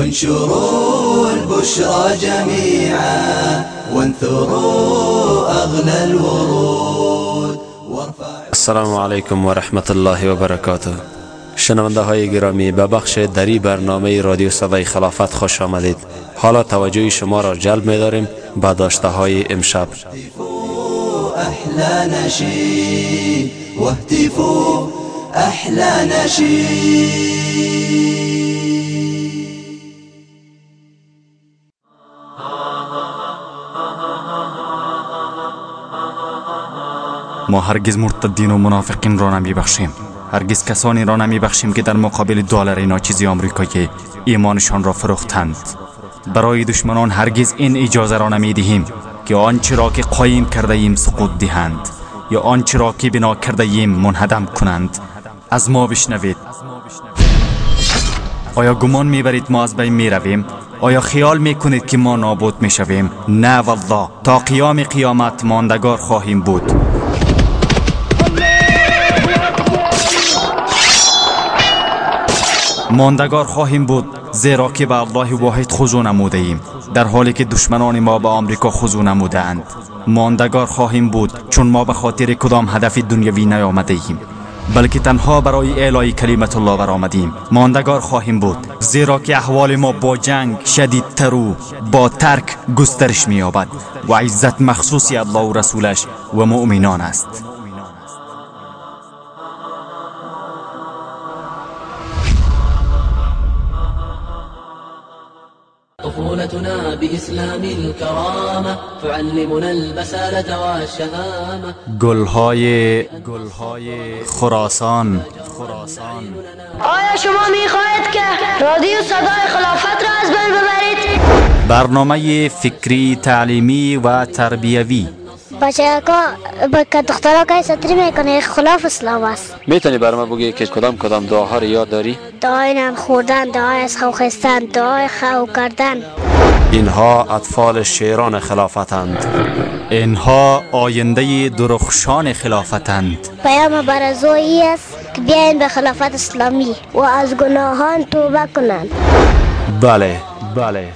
انشروا البشرى جميعا وانثروا أغلى الورود. السلام علیکم و رحمت الله و برکاته شنونده های گرامی به بخش دری برنامه رادیو صدای خلافت خوش آمدید. حالا توجه شما را جلب می داریم به داشته های امشب. احلى نشید واهتفوا احلى نشید ما هرگز مرتدین و منافقین را نمی بخشیم هرگز کسانی را نمی بخشیم که در مقابل دلار ناچیزی آمریکایی ایمانشان را فروختند. برای دشمنان هرگز این اجازه را نمی دهیم که آنچه را که قایم کرده ایم سقوط دهند یا آنچه را که بنا کرده ایم منهدم کنند. از ما بشنوید. آیا گمان می‌برید ما از بین می رویم؟ آیا خیال می کنید که ما نابود می شویم؟ نه والله. تا قیام قیامت ماندگار خواهیم بود. ماندگار خواهیم بود زیرا که به الله واحد خضوع نموده ایم در حالی که دشمنان ما به آمریکا خضوع نمودند ماندگار خواهیم بود چون ما به خاطر کدام هدف دنیوی نیامده ایم بلکه تنها برای اعلای کلمت الله برآمدیم. ماندگار خواهیم بود زیرا که احوال ما با جنگ شدیدتر و با ترک گسترش مییابد. و عزت مخصوصی الله طفولتنا بإسلام الكرامة تعلمنا البسالة والشهامة گلهای گلهای خراسان. آیا شما می‌خواهید که رادیو صدای خلافت را از بین ببرید؟ برنامه فکری تعلیمی و تربیوی. بچه ها که دخترها که سطری می‌کنه خلاف اسلام است. می‌تونی بر ما بگی که کدام کدام دعاها رو یاد داری؟ دعای نان خوردن دعای از خو خستن دعای خو کردن. اینها اطفال شیران خلافتند. اینها آینده درخشان خلافتند. پیام برزویی است که بیاین به خلافت اسلامی و از گناهان توبه کنند. بله بله.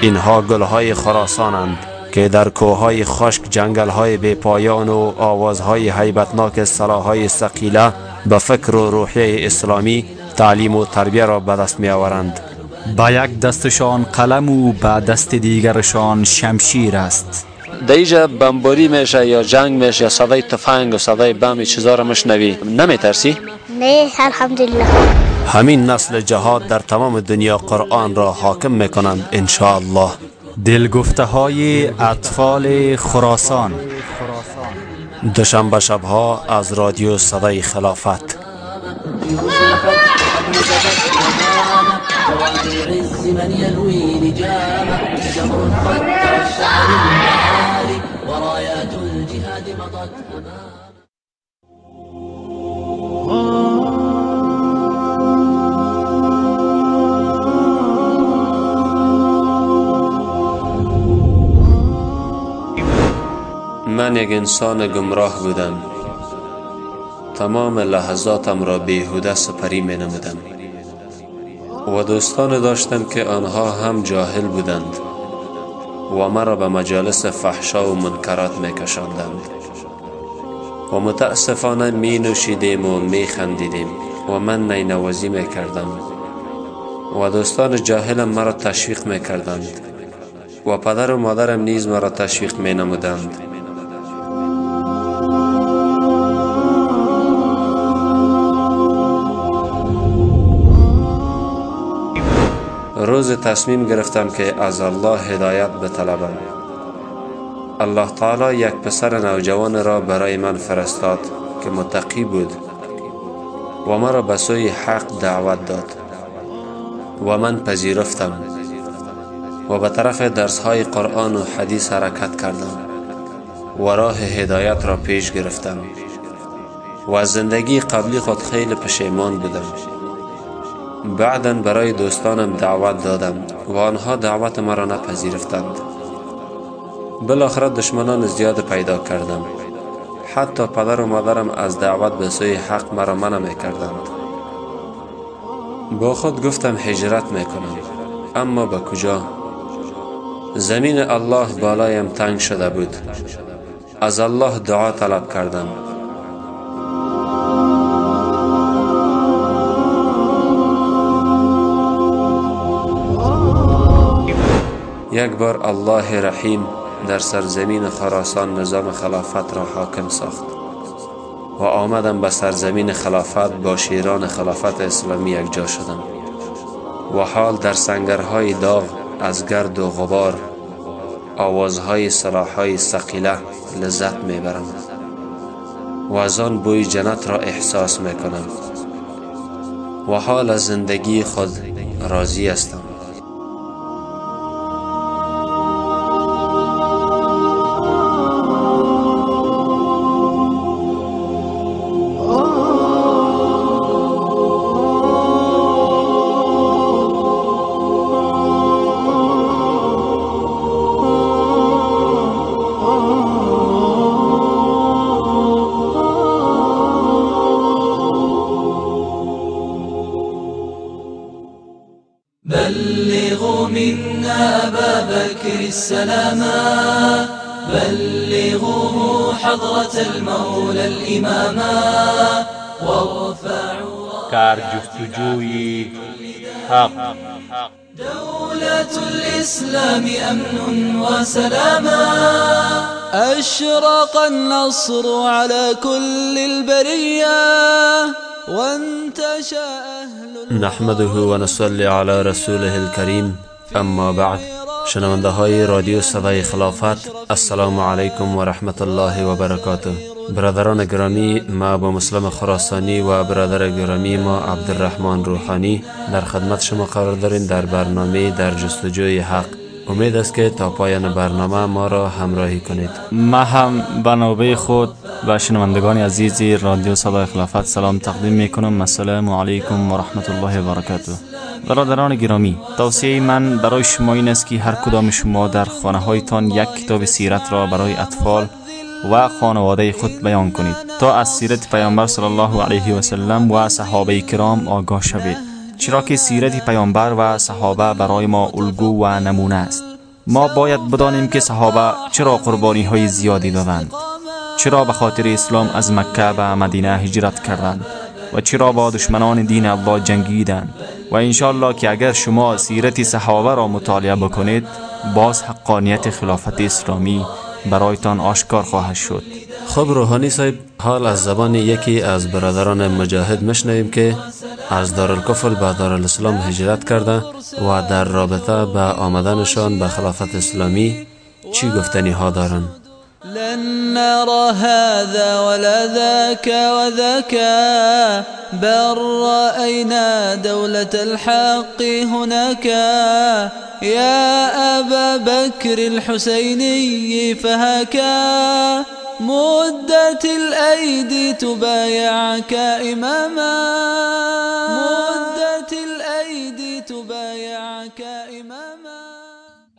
اینها گلهای خراسانند که در کوههای خشک جنگلهای بپایان و آوازهای حیبتناک سلاحهای سقیله به فکر و روحیه اسلامی تعلیم و تربیه را به دست می آورند با یک دستشان قلم و به دست دیگرشان شمشیر است. دیجا بمباری میشه یا جنگ میشه یا صدای تفنگ و صدای بم چیزا را مشنوی نمی ترسی؟ نه الحمدلله. همین نسل جهاد در تمام دنیا قرآن را حاکم می‌کنند انشاءالله. دلگفته های اطفال خراسان. دوشنبه شبها از رادیو صدای خلافت. من من یک انسان گمراه بودم. تمام لحظاتم را بیهوده سپری می نمودم. و دوستان داشتم که آنها هم جاهل بودند و مرا به مجالس فحشا و منکرات می کشاندند و متاسفانه می نوشیدیم و می خندیدیم و من نینوازی می کردم و دوستان جاهلم مرا تشویق می کردند و پدر و مادرم نیز مرا تشویق می نمودند روز تصمیم گرفتم که از الله هدایت بطلبم. الله تعالی یک پسر نوجوان را برای من فرستاد که متقی بود و مرا به سوی حق دعوت داد و من پذیرفتم و به طرف درس های قرآن و حدیث حرکت کردم و راه هدایت را پیش گرفتم و از زندگی قبلی خود خیلی پشیمان بودم. بعدا برای دوستانم دعوت دادم و آنها دعوت مرا نپذیرفتند. بالاخره دشمنان زیاد پیدا کردم. حتی پدر و مادرم از دعوت به سوی حق مرا منع می کردند با خود گفتم هجرت می کنم اما به کجا؟ زمین الله بالایم تنگ شده بود. از الله دعا طلب کردم. یک بار الله رحیم در سرزمین خراسان نظام خلافت را حاکم ساخت و آمدم به سرزمین خلافت با شیران خلافت اسلامی یک جا شدم و حال در سنگرهای داغ از گرد و غبار آوازهای سلاحهای سقیله لذت می‌برم و از آن بوی جنت را احساس می‌کنم و حال از زندگی خود راضی هستم. بكر السلاما بلغوه حضرة المولى الإماما. وارفعوا در جستجوی حق. دولة الإسلام أمن وسلاما. أشرق النصر على كل البرية. وانتشى أهل نحمده و نصلی علی رسوله الکریم أما بعد. شنونده های رادیو صدای خلافت السلام علیکم و رحمت الله و برکاته. برادران گرامی ما با مسلم خراسانی و برادر گرامی ما عبدالرحمن روحانی در خدمت شما قرار داریم در برنامه در جستجوی حق. امید است که تا پایان برنامه ما را همراهی کنید. ما هم به نوبه خود و شنوندگان عزیزی رادیو صدای خلافت سلام تقدیم می کنم. السلام علیکم و رحمت الله و برکاته. برادران گرامی توصیه من برای شما این است که هر کدام شما در خانه هایتان یک کتاب سیرت را برای اطفال و خانواده خود بیان کنید تا از سیرت پیامبر صلی الله علیه و سلم و صحابه کرام آگاه شوید. چرا که سیرت پیامبر و صحابه برای ما الگو و نمونه است. ما باید بدانیم که صحابه چرا قربانی های زیادی دادند؟ چرا به خاطر اسلام از مکه به مدینه هجرت کردند؟ و چرا با دشمنان دین الله جنگیدند؟ و انشالله که اگر شما سیرت صحابه را مطالعه بکنید باز حقانیت خلافت اسلامی برایتان آشکار خواهد شد. خب روحانی صاحب حال از زبان یکی از برادران مجاهد مشنویم که از دارالکفر به دارالاسلام هجرت کرده و در رابطه به آمدنشان به خلافت اسلامی چی گفتنی ها دارند لن نرى هذا ولا ذاك وذاك بل رأينا دولة الحق هناك. يا أبا بكر الحسيني فهكا مدت الأيدي تبايعك إماما. مدت الأيدي تبايعك إماما.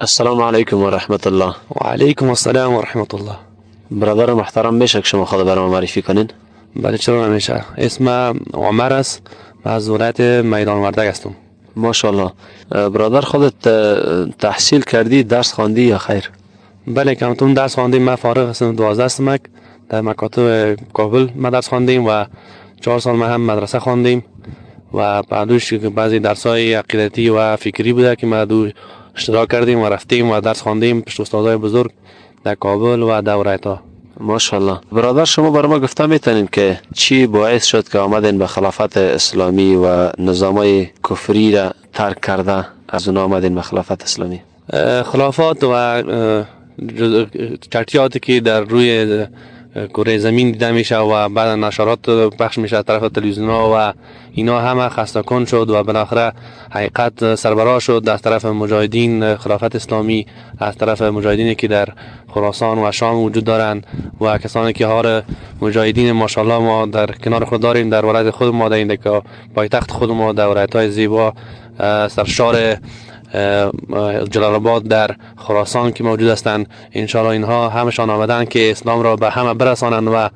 السلام علیکم و رحمت الله. و علیکم السلام و رحمت الله. برادر محترم میشه که شما خود برام معرفی کنین. بله چرا نمیشه؟ اسم عمر است و از ولایت میدان وردک هستم. ماشاءالله. برادر خودت تحصیل کردی درس خواندی یا خیر؟ بله کمتون درس خواندیم ما فارغ هستم 12 سمک در مکاتب کابل ما درس خواندیم و چهار سال ما هم مدرسه خواندیم و بعدوش که بعضی درس های عقیدتی و فکری بوده که ما دو اشتراک کردیم و رفتیم و درس خواندیم. پشت استادای بزرگ در کابل و ولایت‌ها ماشاءالله برادر شما برای ما گفته می‌تونین که چی باعث شد که آمدین به خلافت اسلامی و نظامای کفری را ترک کرده از اون آمدین به خلافت اسلامی خلافات و جز- چرتیاتی که در روی کره زمین دیده میشه و بعد نشرات پخش میشه از طرف تلویزیون و اینا همه خسته کن شد و بالاخره حقیقت سربراه شد از طرف مجاهدین خلافت اسلامی از طرف مجاهدینی که در خراسان و شام وجود دارند و کسانی که هار مجاهدین ماشاءالله ما در کنار خود داریم در ولایت خود ما در این که پایتخت خود ما در ولایت های زیبا سرشار جلال آباد در خراسان که موجود هستند. انشاءالله اینها همشان آمدن که اسلام را به همه برسانند و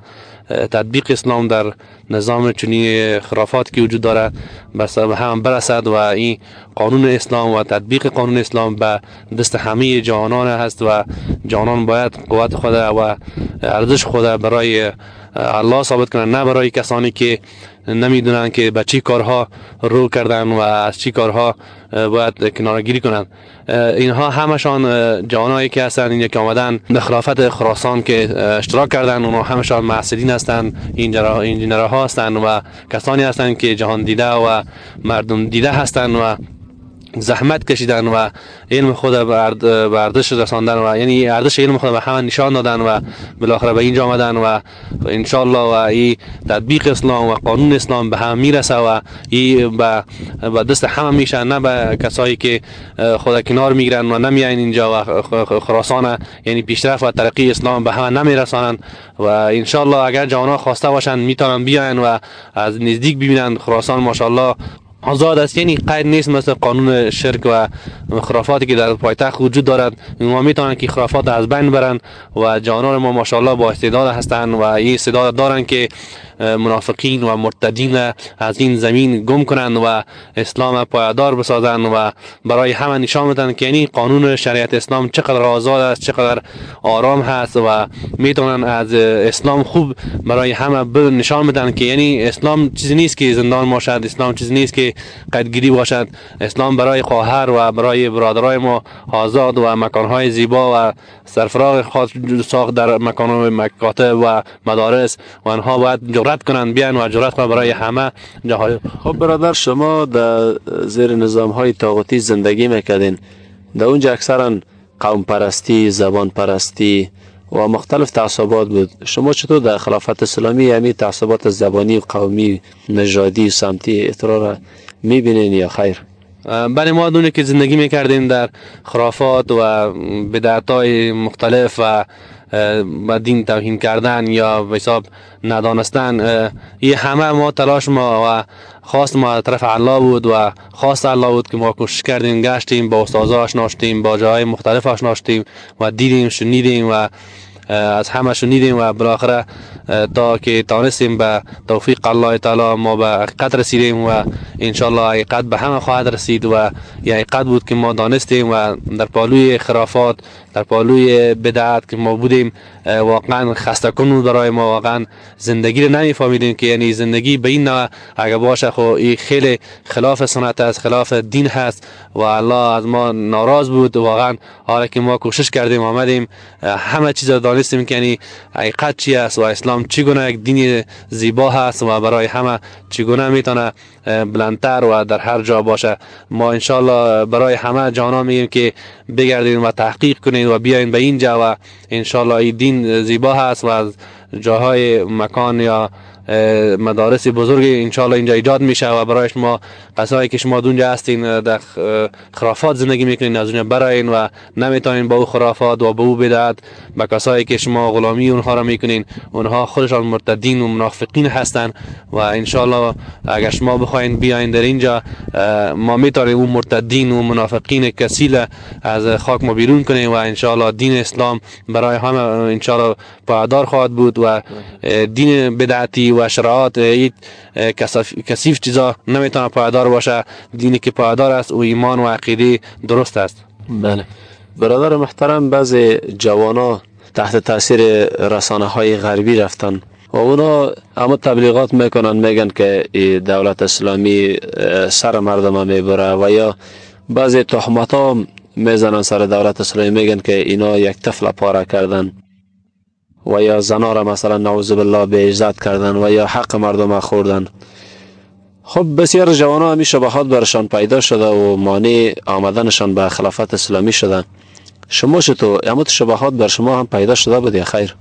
تطبیق اسلام در نظام چنین خرافات که وجود داره بس هم برسد و این قانون اسلام و تطبیق قانون اسلام به دست همه جوانان هست و جوانان باید قوت خود و ارزش خود برای الله ثابت کنند نه برای کسانی که نمی‌دونن که به چی کارها رو کردن و از چی کارها باید کنارگیری کنند اینها همشان جوانایی که هستن. اینجا که آمدن در خلافت خراسان که اشتراک کردن اونها همشان محسدین هستند انجینر ها هستند و کسانی هستند که جهان دیده و مردم دیده هستند و زحمت کشیدن و علم خود به ارزش رساندن و یعنی ارزش علم خود به همه نشان دادن و بالاخره به اینجا آمدن و انشالله و این تطبیق اسلام و قانون اسلام به هم می‌رسه و این به دست همه میشه نه به کسایی که خود کنار می‌گیرن و نمیاین اینجا و خراسان یعنی پیشرفت و ترقی اسلام به همه نمیرسانن و انشالله اگر جوانان خواسته باشن می‌تونن بیاین و از نزدیک ببینن خراسان ماشاءالله آزاد است. یعنی قید نیست مثل قانون شرک و خرافاتی که در پایتخت وجود دارد ما می‌تونن که خرافات از بین برن و جانان ما ماشاءالله با استعداد هستند و این استعداد دارن که منافقین و مرتدین از این زمین گم کنند و اسلام پایدار بسازند و برای همه نشان بدن که یعنی قانون شریعت اسلام چقدر آزاد است چقدر آرام هست و می‌تونن از اسلام خوب برای همه نشان بدن که یعنی اسلام چیزی نیست که زندان باشد اسلام چیزی نیست که قدگیری باشد. اسلام برای خواهر و برای برادرای ما آزاد و مکانهای زیبا و سرفراغ خاص ساخت در مکان مکاتب و مدارس و آنها باید جرأت کنند بیان و جرأت کنند برای همه جاهای خب برادر شما در زیر نظام های طاغوتی زندگی می‌کردین. در اونجا اکثرا قوم پرستی زبان پرستی و مختلف تعصبات بود. شما چطور در خلافت اسلامی یعنی تعصبات زبانی قومی نژادی سمتی اطرار می‌بینین یا خیر؟ بله ما دونه که زندگی می‌کردیم در خرافات و بدعت های مختلف و و دین توهین کردن یا به حساب ندانستن این همه ما تلاش ما و خواست ما طرف الله بود و خواست الله بود که ما کوشش کردیم گشتیم با استادا آشنا شدیم با جاهای مختلف آشنا شدیم و دیدیم شنیدیم و از همه شنیدیم و بالاخره تا که تانستیم به توفیق الله تعالی ما به حقیقت رسیدیم و انشالله حقیقت به همه خواهد رسید و یه حقیقت بود که ما دانستیم و در پالوی خرافات در پالوی بدعت که ما بودیم واقعا خسته کنون برای ما واقعا زندگی رو نمیفهمیدیم که یعنی زندگی به این نوع اگه باشه خو این خیلی خلاف سنت است خلاف دین هست و الله از ما ناراض بود. واقعا حالا که ما کوشش کردیم آمدیم همه چیز رو دانستیم که یعنی حقیقت چی است و اسلام چگونه یک دین زیبا هست و برای همه چگونه می‌تونه بلندتر و در هر جا باشه. ما انشالله برای همه جانا میگیم که بگردیم و تحقیق کنید و بیاین به اینجا و انشالله این دین زیبا هست و از جاهای مکان یا مدارس بزرگ انشالله اینجا ایجاد میشه و برای شما کسایی که شما دونجا هستین در خرافات زندگی می‌کنین از اونجا براین و نمی‌تونین با او خرافات و با او بدعت با کسایی که شما غلامی اونها را می‌کنین اونها خودشان مرتدین و منافقین هستن و انشالله اگر شما بخواین بیاین در اینجا ما می‌تونیم اون مرتدین و منافقین کسیل از خاک ما بیرون کنیم و انشالله دین اسلام برای همه انشالله پایدار خواهد بود و دین بدعتی و شرایط کسیف چیزا نمی‌تونه پایدار باشه. دینی که پایدار است و ایمان و عقیده درست است. بله. برادر محترم بعضی جوانا تحت تاثیر رسانه های غربی رفتن و اونا اما تبلیغات می‌کنن میگن که دولت اسلامی سر مردم می‌بره و یا بعضی تحمت ها می‌زنن سر دولت اسلامی میگن که اینا یک طفل پاره کردن. و یا زنا را مثلا نعوذ بالله به عزت کردن و یا حق مردم خوردن. خب بسیار جوان ها همی شبهات برشان پیدا شده و مانع آمدنشان به خلافت اسلامی شده شما چطور؟ امت شبهات بر شما هم پیدا شده بود یا خیر.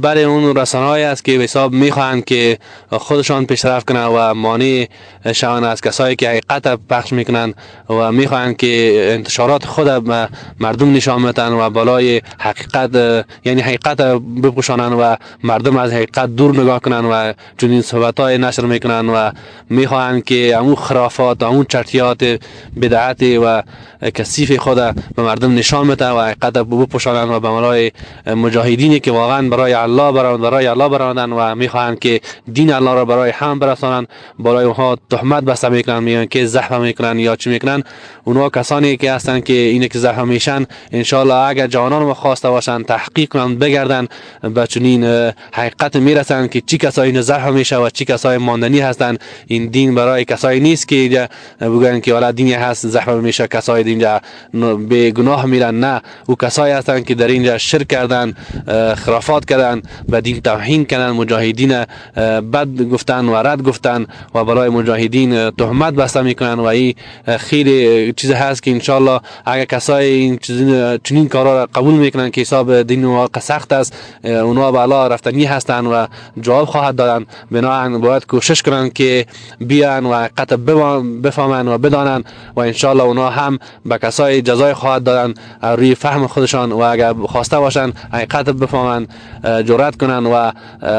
برای اون رسانه‌ای است که به حساب می‌خواهند که خودشان پیشرفت کنند و مانع شوند از کسایی که حقیقت پخش می‌کنند و می‌خواهند که انتشارات خود مردم نشان بدن و بالای حقیقت یعنی حقیقت بپوشانند و مردم از حقیقت دور نگاه کنند و چنین صحبت های نشر می‌کنند و می‌خواهند که امون خرافات امون چرتیات بدعت و کثیف خود به مردم نشان بدن و حقیقت بپوشانند و به ملای مجاهدینی که واقعا برای الله برای الله براندن و می‌خواهند که دین الله را برای هم برسانند. برای اونها تهمت بسته می‌کنن میگن که زحمه می‌کنن یا چی می‌کنن اونها کسانی که هستند که اینه که زحمه میشن انشالله اگر جوانان ما خواسته باشن تحقیق کنند بگردن به چنین حقیقت می‌رسن که چی کسایی زحمه میشه و چی کسای ماندنی هستند. این دین برای کسایی نیست که بگن که والا دینی هست زحمه میشه کسای اینجا به گناه میرن. نه او کسایی هستند که در اینجا شرک کردن خرافات کردن و دین توهین کردن مجاهدین بد گفتن و رد گفتن و برای مجاهدین تهمت بسته می‌کنن و این خیلی چیز هست که انشالله اگر کسای این چنین کارا را قبول می‌کنن که حساب دین واقع سخت است اونا بالا رفتنی هستند و جواب خواهد دادن. بنابراین باید کوشش کنن که بیان و حقیقت بفهمن و بدانن و انشالله اونا هم به کسای جزای خواهد دادن روی فهم خودشان و اگر خواسته باشن حقیقت بفهمن. جرأت کنن و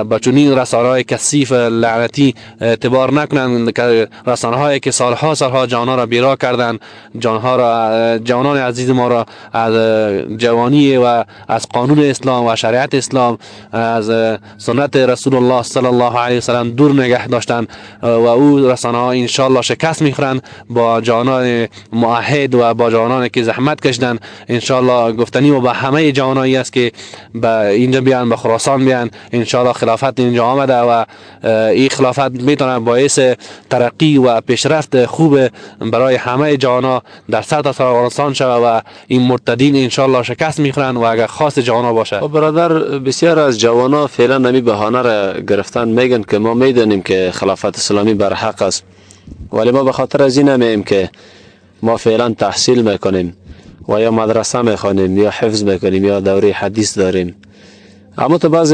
با چنین رسانه های کثیف لعنتی اعتبار نکنن که رسانه هایی که سالها سالها جانها را بیرا کردن جانها را جوانان عزیز ما را از جوانی و از قانون اسلام و شریعت اسلام از سنت رسول الله صلی الله علیه وسلم دور نگه داشتن و او رسانه ها انشالله شکست می‌خورن با جوانان معهد و با جوانان که زحمت کشیدن انشالله گفتنی و با همه جوانایی است که به اینجا بیان به خراسان بیان. انشالله خلافت اینجا آمده و این خلافت می‌تونه باعث ترقی و پیشرفت خوب برای همه جوانا در سطح افغانستان شود و این مرتدین انشالله شکست می‌خورن و اگر خاص جوانا باشه. و برادر بسیار از جوانا فعلا نمی بهانه را گرفتن. میگن که ما می‌دانیم که خلافت اسلامی بر حق است. ولی ما به خاطر از این نمیم که ما فعلا تحصیل می‌کنیم و یا مدرسه می‌خوانیم یا حفظ می‌کنیم یا دوره حدیث داریم. اما تو بعض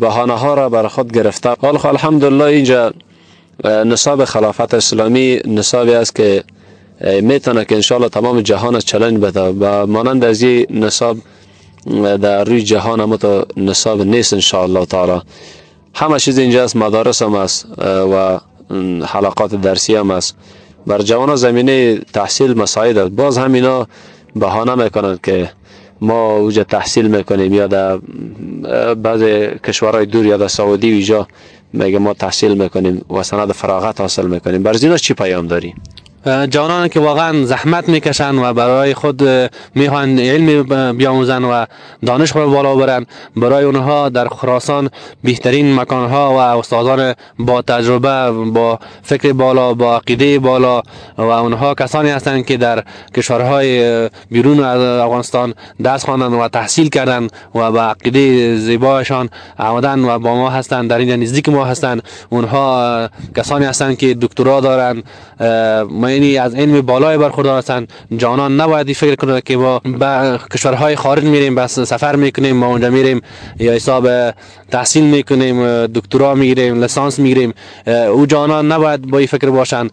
بهانه ها را بر خود گرفته. حال الحمدلله اینجا نصاب خلافت اسلامی نصابی است که می‌تونه که انشاءالله تمام جهان از چلنج بده و مانند از این نصاب در روی جهان هم تو نصاب نیست انشاءالله تعالی. همه چیز اینجا است مدارس هم است و حلقات درسی هم است. بر جوان زمینه تحصیل مساعد است. باز هم اینا بهانه می‌کنند که ما اوجا تحصیل می‌کنیم یا در بعض کشورهای دور یا در سعودی ویجا میگه ما تحصیل می‌کنیم و سند فراغت حاصل می‌کنیم بر چی پیام داری؟ جوانان که واقعا زحمت می‌کشن و برای خود می‌خوان علم بیاموزن و دانش خود بالا برن برای اونها در خراسان بهترین مکانها و استادان با تجربه با فکر بالا با عقیده بالا و اونها کسانی هستند که در کشورهای بیرون از افغانستان دست خواندن و تحصیل کردن و با عقیده زیبایشان آمدن و با ما هستند در اینجا نزدیک ما هستند اونها کسانی هستند که دکترا دارن یعنی از علم بالای برخوردار هستند جانان نباید فکر کنه که ما به کشورهای خارج میریم بس سفر می‌کنیم ما اونجا میریم. یا حساب تحصیل می‌کنیم دکترا می‌گیریم لسانس می‌گیریم. او جانان نباید با این فکر باشن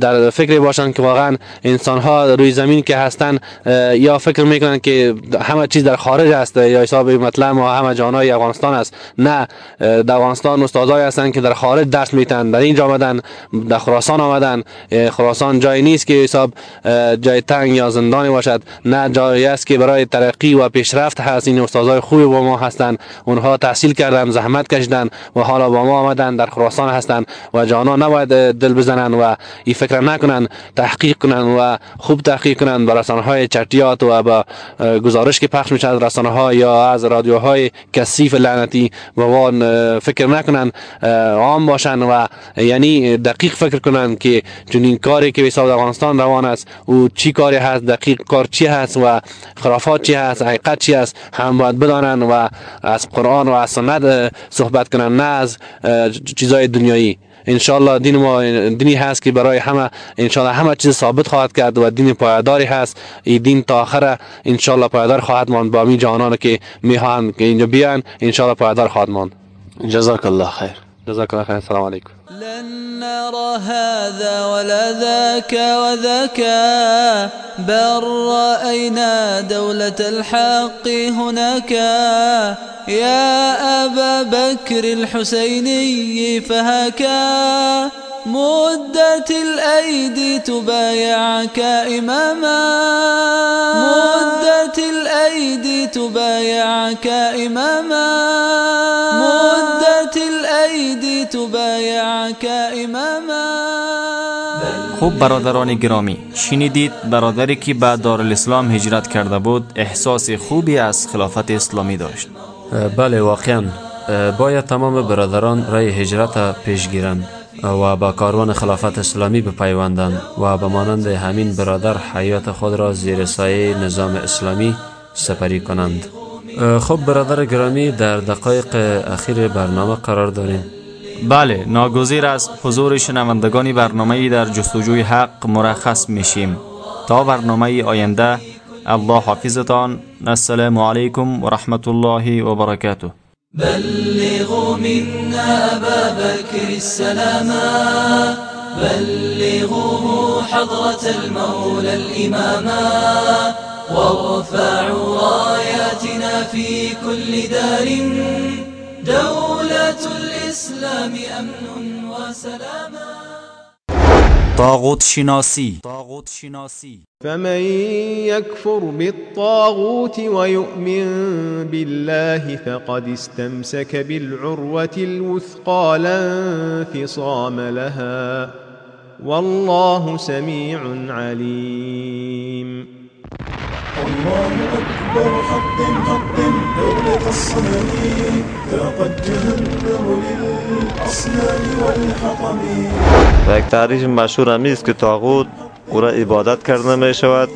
در فکر باشن که واقعا انسان ها روی زمین که هستن یا فکر می‌کنن که همه چیز در خارج است یا حساب مطلب ما همه جانای افغانستان است. نه در افغانستان استادای هستن که در خارج درس میتن در اینجا آمدن در خراسان آمدن. خراسان جای نیست که حساب جای تنگ یا زندانی باشد. نه جایی است که برای ترقی و پیشرفت هست. این استادای خوبی با ما هستند. اونها تحصیل کردن زحمت کشیدن و حالا با ما آمدن در خراسان هستند و جانا نباید دل بزنن و این فکر نکنن تحقیق کنن و خوب تحقیق کنن بر رسانه های چرتیات و با گزارش که پخش میشه از رسانه ها یا از رادیوهای کثیف لعنتی و فکر نکنن عام باشن و یعنی دقیق فکر کنن که چنین کاری که به افغانستان روان است او چی کاری هست دقیق کار چی هست و خرافات چی هست حقیقت چی هست هم باید بدانن و از قرآن و از صحبت کنن نه از چیزای دنیایی. انشالله دین ما دینی هست که برای همه انشالله همه چیز ثابت خواهد کرد و دین پایداری هست. این دین تا آخر انشالله پایدار خواهد ماند. با می جانان که می‌خوان که اینجا بیان انشالله پایدار خواهد ماند. جزاک الله خیر. جزاك الله خير. السلام عليكم. لن نرى هذا ولا ذاك وذاك بل رأينا دولة الحق هناك يا أبا بكر الحسيني فهكا مدت الأيدي تبايعك إماما. مدت الأيدي تبايعك إماما. مدت الأيدي تبايعك إماما. خوب برادران گرامی شنیدید برادری که به دارالاسلام هجرت کرده بود احساس خوبی از خلافت اسلامی داشت. بله واقعا. باید تمام برادران رای هجرت پیش گیرند. و با کاروان خلافت اسلامی بپیوندند و به مانند همین برادر حیات خود را زیر سایه نظام اسلامی سپری کنند. خب برادر گرامی در دقایق اخیر برنامه قرار داریم. بله ناگزیر از حضور شنوندگان برنامه در جستجوی حق مرخص میشیم. تا برنامه آینده الله حافظتان. السلام علیکم و رحمت الله و برکاته. بلغوا منا أبا بكر السلاما بلغوه حضرة المولى الإماما وارفعوا راياتنا في كل دار. دولة الإسلام أمن وسلاما. طاغوت شناسی. فمن يكفر بالطاغوت ويؤمن بالله فقد استمسك بالعروة الوثقى لا انفصام لها. والله سميع عليم. الله أكبر حطم دولة الصنم ذاقت جهنم للأصنام والحطم و یک تعریف مشهور همی است که تاغوت او را عبادت کرده می شود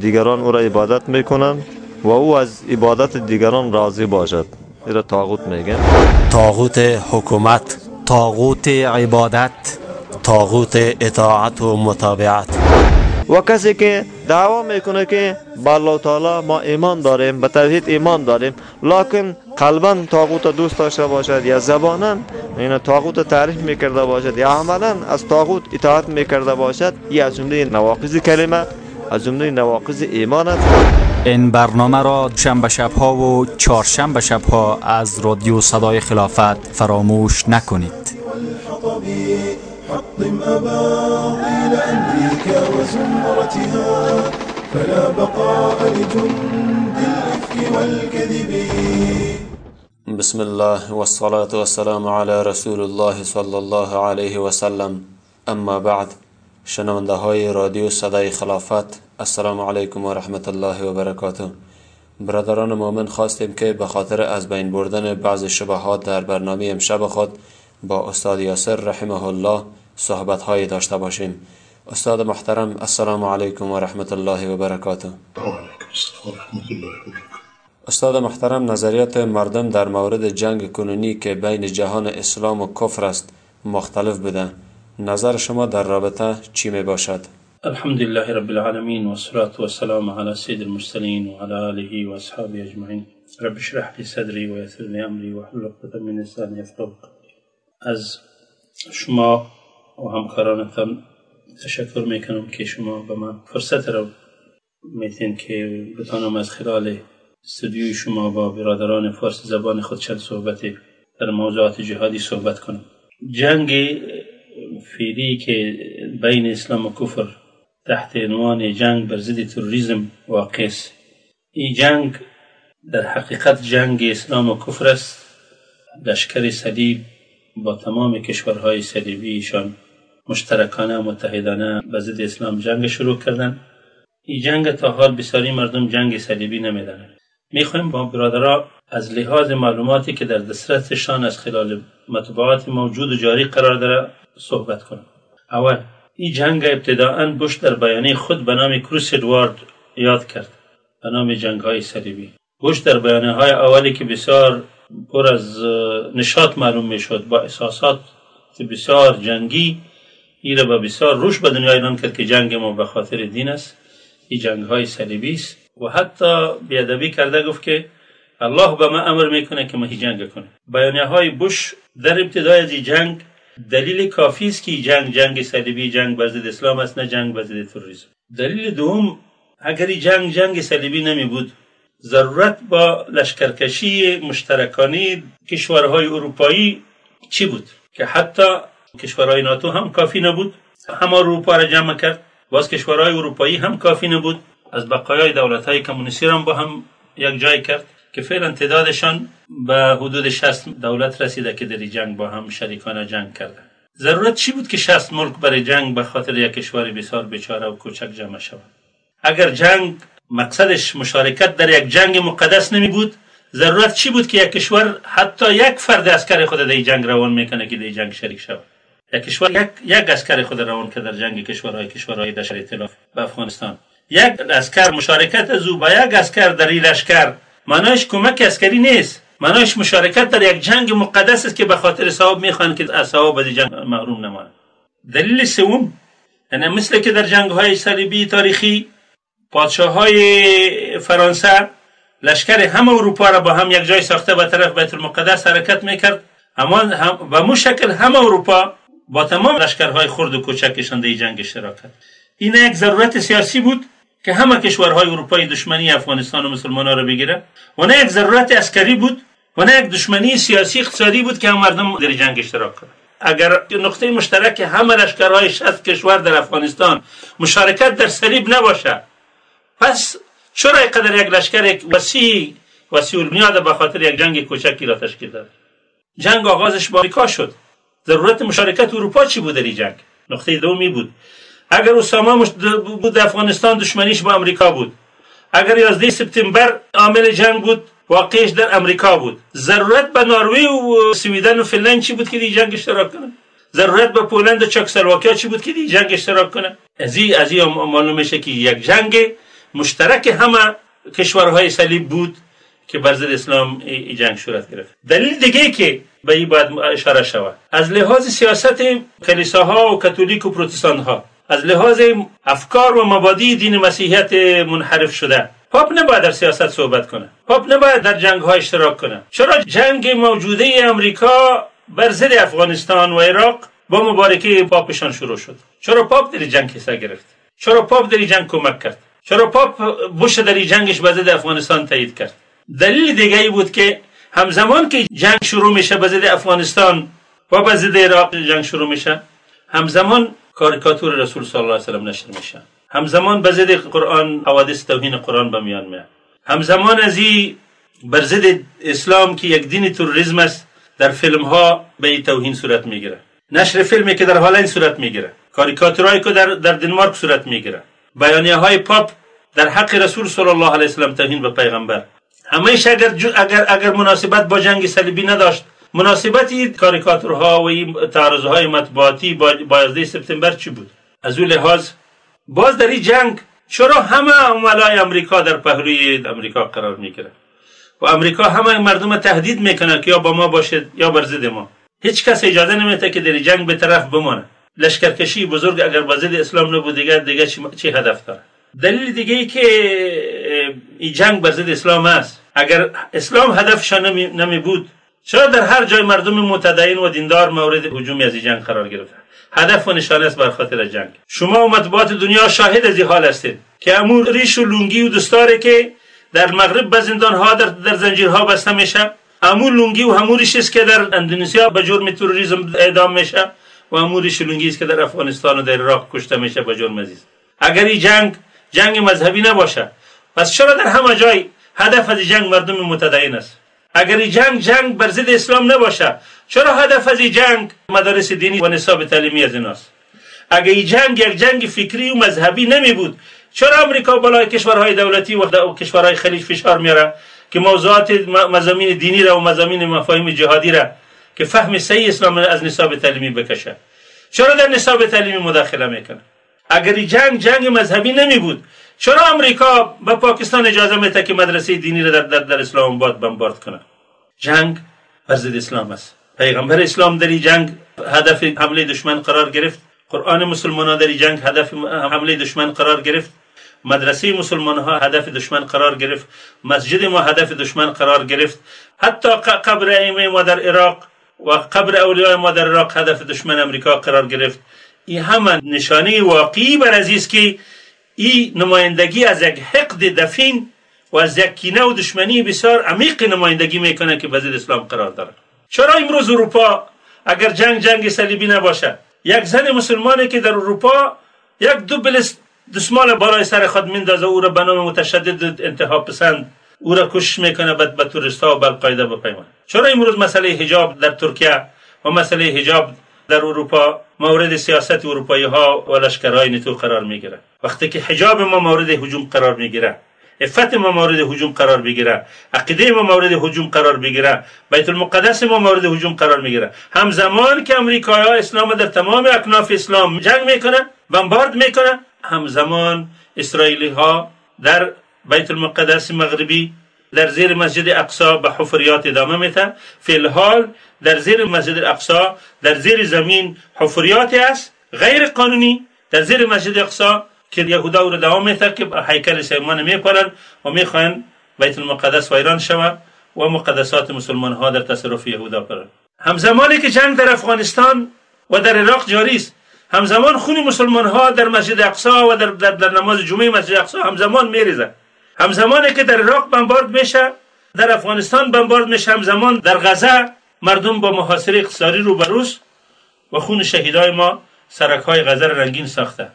دیگران او را عبادت می کنند و او از عبادت دیگران راضی باشد. این را تاغوت میگن تاغوت حکومت طاغوت عبادت تاغوت اطاعت و متابعت. و کسی که دعوا می‌کنه که با الله تعالی ما ایمان داریم به توحید ایمان داریم. لکن قلبا تاغوت دوست داشته باشد یا زبانا این تاغوت تعریف می‌کرده باشد یا عملا از تاغوت اطاعت می‌کرده باشد یا از جمله نواقض کلمه از جمله نواقض ایمان است. این برنامه را شنبه شبها و چهارشنبه شبها از رادیو صدای خلافت فراموش نکنید. وزمرتها فلا بقاء لجند الإفك والكذب. بسم الله والصلاة والسلام على رسول الله صلی الله علیه و سلم أما بعد شنونده های رادیو صدای خلافت السلام علیکم و رحمت الله و برکاته. برادران مؤمن خواستیم که به خاطر از بین بردن بعض شبهات در برنامه امشب خود با استاد یاسر رحمه الله صحبت های داشته باشیم. استاد محترم السلام علیکم و رحمت الله و برکاته استاد محترم نظریات مردم در مورد جنگ کنونی که بین جهان اسلام و کفر است مختلف بوده. نظر شما در رابطه چی می باشد؟ الحمد لله رب العالمين والصلاة والسلام على سيد المرسلين وعلى آله وأصحابه أجمعين رب اشرح لي صدري ويسر لي أمري واحلل عقدة من لساني يفقهوا از شما و همکارانتان تشکر می‌کنم که شما به من فرصت رو میتین که بتانم از خلال استودیوی شما با برادران فارسی زبان خود چند صحبتی در موضوعات جهادی صحبت کنم. جنگ فیلی که بین اسلام و کفر تحت عنوان جنگ بر ضد تروریسم واقع است. این جنگ در حقیقت جنگ اسلام و کفر است. لشکر صلیب با تمام کشورهای صلیبیشان مشترکانه و متحدانه به ضد اسلام جنگ شروع کردن این جنگ تا حال بسیاری مردم جنگ صلیبی نمی‌دانند. می‌خوایم با برادرها از لحاظ معلوماتی که در دسترسشان از خلال مطبوعات موجود و جاری قرار داره صحبت کنم. اول این جنگ ابتداعا بش در بیانیه خود به نام کروس ادوارد یاد کرد. به نام جنگ های صلیبی. بش در بیانیه های اولی که بسیار پر از نشاط معلوم می‌شد. با احساسات بسیار جنگی ای را به بسیار روش به دنیا اعلان کرد که جنگ ما به خاطر دین است. این جنگ های صلیبی است. و حتی بیادبی کرده گفت که الله به من امر می‌کنه که ما هی جنگ کنه بیانیه های بوش در ابتدای از جنگ دلیل کافی است که جنگ جنگ صلیبی جنگ بر ضد اسلام است نه جنگ بر ضد تروریسم. دلیل دوم اگر این جنگ جنگ صلیبی نمی بود ضرورت با لشکرکشی مشترکانی کشورهای اروپایی چی بود؟ که حتی کشورهای ناتو هم کافی نبود. همه اروپا را جمع کرد. باز کشورهای اروپایی هم کافی نبود. از بقایای دولت های کمونیستی هم با هم یک جای کرد که فعلا تعدادشان به حدود 60 دولت رسیده که در جنگ با هم شریکانه جنگ کرده. ضرورت چی بود که 60 ملک برای جنگ به خاطر یک کشور بسیار بیچاره و کوچک جمع شود؟ اگر جنگ مقصدش مشارکت در یک جنگ مقدس نمی بود ضرورت چی بود که یک کشور حتی یک فرد عسکر خود در جنگ روان می‌کنه که در جنگ شریک شود؟ کشور یک یک عسکر خود روان که در جنگ کشورهای کشورهای در ائتلاف به افغانستان. یک عسکر مشارکت از او با یک عسکر در این لشکر. معنایش کمک عسکری نیست. معنایش مشارکت در یک جنگ مقدس است که به خاطر ثواب می‌خوان که از ثواب از جنگ محروم نمانند دلیل سوم یعنی مثل که در جنگ های صلیبی تاریخی پادشاه های فرانسه لشکر همه اروپا را با هم یک جای ساخته به طرف بیت المقدس حرکت می‌کرد. اما هم و مو شکل همه اروپا با تمام لشکرهای خرد و کوچکشان در جنگ اشتراک کرد این یک ضرورت سیاسی بود که همه کشورهای اروپایی دشمنی افغانستان و مسلمان ها را بگیره و نه یک ضرورت عسکری بود و نه یک دشمنی سیاسی اقتصادی بود که هم مردم در جنگ اشتراک کنند. اگر نقطه مشترک همه لشکرهای شست کشور در افغانستان مشارکت در صلیب نباشه پس چرا قدر یک لشکر وسیع وسیع البنیاد به خاطر یک جنگ کوچکی را تشکیل داد؟ جنگ آغازش با آمریکا شد. ضرورت مشارکت اروپا چی بود در این جنگ؟ نقطه دومی بود. اگر اسامه بود افغانستان دشمنیش با امریکا بود. اگر 11 سپتامبر عامل جنگ بود واقعش در امریکا بود. ضرورت به نروژ و سویدن و فنلند چی بود که دی جنگ اشتراک کنه؟ ضرورت به پولند و چکسلواکیا چی بود که دی جنگ اشتراک کنه؟ از این از این معلوم میشه که یک جنگ مشترک همه کشورهای صلیب بود. که بر ضد اسلام ای جنگ صورت گرفت. دلیل دیگه که به این باید اشاره شود. از لحاظ سیاست کلیساها و کاتولیک و پروتستان ها از لحاظ افکار و مبادی دین مسیحیت منحرف شده پاپ نباید در سیاست صحبت کنه. پاپ نباید در جنگ ها اشتراک کنه. چرا جنگ موجوده امریکا بر ضد افغانستان و عراق با مبارکه پاپشان شروع شد؟ چرا پاپ در جنگ حصه گرفت؟ چرا پاپ در جنگ کمک کرد؟ چرا پاپ بوش در جنگش به ضد افغانستان تایید کرد؟ دلیل دیگه ای بود که همزمان که جنگ شروع میشه به ضد افغانستان و به ضد عراق جنگ شروع میشه همزمان کاریکاتور رسول صلی الله علیه وسلم نشر میشه. همزمان به ضد قرآن حوادث توهین قرآن به میان میاد. همزمان از این بر ضد اسلام که یک دین تروریسم است در فیلم ها به این توهین صورت می‌گیره. نشر فیلمی که در هالند صورت می‌گیره. کاریکاتورایی که در, در دنمارک صورت می‌گیره. بیانیه های پاپ در حق رسول صلی الله علیه وسلم توهین به پیغمبر. همهش اگر, اگر, اگر مناسبت با جنگ صلیبی نداشت مناسبتی کاریکاتورها و تعرضهای مطبوعاتی با 11 سپتامبر چی بود؟ از اون لحاظ باز در این جنگ چرا همه عملای امریکا در پهلوی امریکا قرار می‌گیره و امریکا همه مردم تهدید می‌کنه که یا با ما باشه یا بر ضد ما. هیچ کس اجازه نمیده که در جنگ به طرف بمانه. لشکرکشی بزرگ اگر با ضد اسلام نبود دیگه دیگه چی هدف داره؟ دلیل دیگه ای که این جنگ بر ضد اسلام است. اگر اسلام هدفشان نمی, نمی بود چرا در هر جای مردم متدین و دیندار مورد هجومی از جنگ قرار گرفته؟ هدف و نشانه است بر خاطر جنگ. شما و مطبوعات دنیا شاهد از حال هستید. که امور ریش و لونگی و دستاره که در مغرب به زندان ها در, در زنجیرها بسته میشه. امور لونگی و هموریش است که در اندونزیا به جرم تروریسم اعدام میشه و اموریش لونگی است که در افغانستان و در عراق کشته میشه به جرم عزیز. اگر این جنگ جنگ مذهبی نباشه پس چرا در همه جای هدف از جنگ مردم متدین است. اگر جنگ جنگ بر ضد اسلام نباشه چرا هدف از جنگ مدارس دینی و نصاب تعلیمی از ایناست؟ اگر این جنگ یک جنگ فکری و مذهبی نمی بود چرا امریکا بالای کشورهای دولتی و کشورهای خلیج فشار میاره که موضوعات مزامین دینی را و مزامین مفاهیم جهادی را که فهم صحیح اسلام از نصاب تعلیمی بکشه؟ چرا در نصاب تعلیمی مداخله می‌کنه؟ اگر جنگ جنگ مذهبی نمی بود چرا امریکا به پاکستان اجازه میده که مدرسه دینی را در, در, در اسلام آباد بمبارد کنه. جنگ بر ضد اسلام است. پیغمبر اسلام در جنگ هدف حمله دشمن قرار گرفت. قرآن مسلمان در جنگ هدف حمله دشمن قرار گرفت. مدرسه مسلمان ها هدف دشمن قرار گرفت. مسجد ما هدف دشمن قرار گرفت. حتی قبر ائمه ما در عراق و قبر اولیاء ما در عراق هدف دشمن امریکا قرار گرفت. این همه نشانه واقعی بر عزیز که این نمایندگی از یک حقد دفین و از یک کینه و دشمنی بسیار عمیق نمایندگی می‌کنه که بزید اسلام قرار داره. چرا امروز اروپا اگر جنگ جنگ صلیبی نباشه یک زن مسلمانی که در اروپا یک دو بلست دسمال بالای سر خود میندازه او را به نام متشدد انتها پسند. او را کشش می‌کنه به به ها و بالقاعده بپیمانه چرا امروز مسئله حجاب در ترکیه و مسئله حجاب در اروپا مورد سیاست اروپایی ها و لشکرهای نیتو قرار می‌گیره. وقتی که حجاب ما مورد هجوم قرار می‌گیره افت ما مورد هجوم قرار بگیره عقیده ما مورد هجوم قرار بگیره بیت المقدس ما مورد هجوم قرار می‌گیره. همزمان که امریکایی ها اسلام در تمام اکناف اسلام جنگ می‌کنه بمبارد می‌کنه همزمان اسرائیلی ها در بیت المقدس مغربی در زیر مسجد اقصا به حفریات ادامه میته فی الحال در زیر مسجد اقصا در زیر زمین حفریاتی است غیر قانونی. در زیر مسجد اقصا که یهودا او را دوام میته که هیکل سلیمان میپرن و می‌خواین بیت المقدس ویران شود و مقدسات مسلمان ها در تصرف یهودا پرن همزمانی که جنگ در افغانستان و در عراق جاری است همزمان خون مسلمان ها در مسجد اقصا و در, در, در نماز جمعه مسجد اقصا همزمان میریزه همزمانی که در عراق بمبارد میشه در افغانستان بمبارد میشه همزمان در غزه مردم با محاصره اقتصادی روبروس و خون شهیدای ما سرک های غزه رنگین ساخته.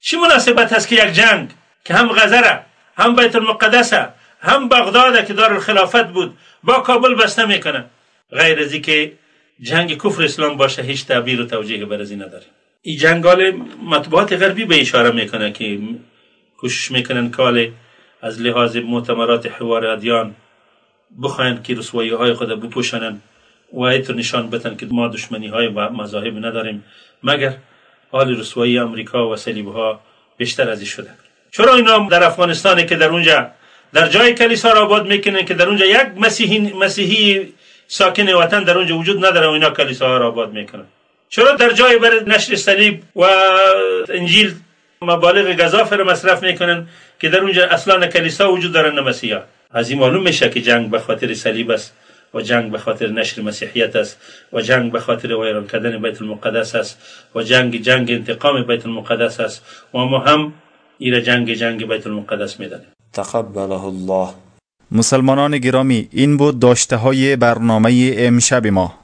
چی مناسبت است که یک جنگ که هم غزه هم بیت المقدس هم بغداد که دار الخلافت بود با کابل بسته می‌کنه؟ غیر از که جنگ کفر اسلام باشه هیچ تعبیر و توجیه بر ازی نداره این جنگال مطبوعات غربی به اشاره می‌کنه که کوشش می‌کنن کال از لحاظ مؤتمرات حوار ادیان بخواین که رسوایی های خود بپوشنن و ایتر نشان بتن که ما دشمنی های و مذاهب نداریم مگر حال رسوایی امریکا و صلیب ها بیشتر از شده. چرا اینا در افغانستان که در اونجا در جای کلیسا را آباد می‌کنن که در اونجا یک مسیحی مسیحی ساکن وطن در اونجا وجود نداره و اینا کلیسا را آباد می‌کنن؟ چرا در جای بر نشر صلیب و انجیل مبالغ گذاف را مصرف می‌کنن؟ که در اونجا اصلا کلیسا وجود دارن مسیحا. از این معلوم میشه که جنگ به خاطر صلیب است و جنگ به خاطر نشر مسیحیت است و جنگ به خاطر ویران کردن بیت المقدس است و جنگ جنگ انتقام بیت المقدس است و ما هم ایره جنگ جنگ بیت المقدس می‌دانیم. تقبله الله. مسلمانان گرامی این بود داشته های برنامه امشب ما.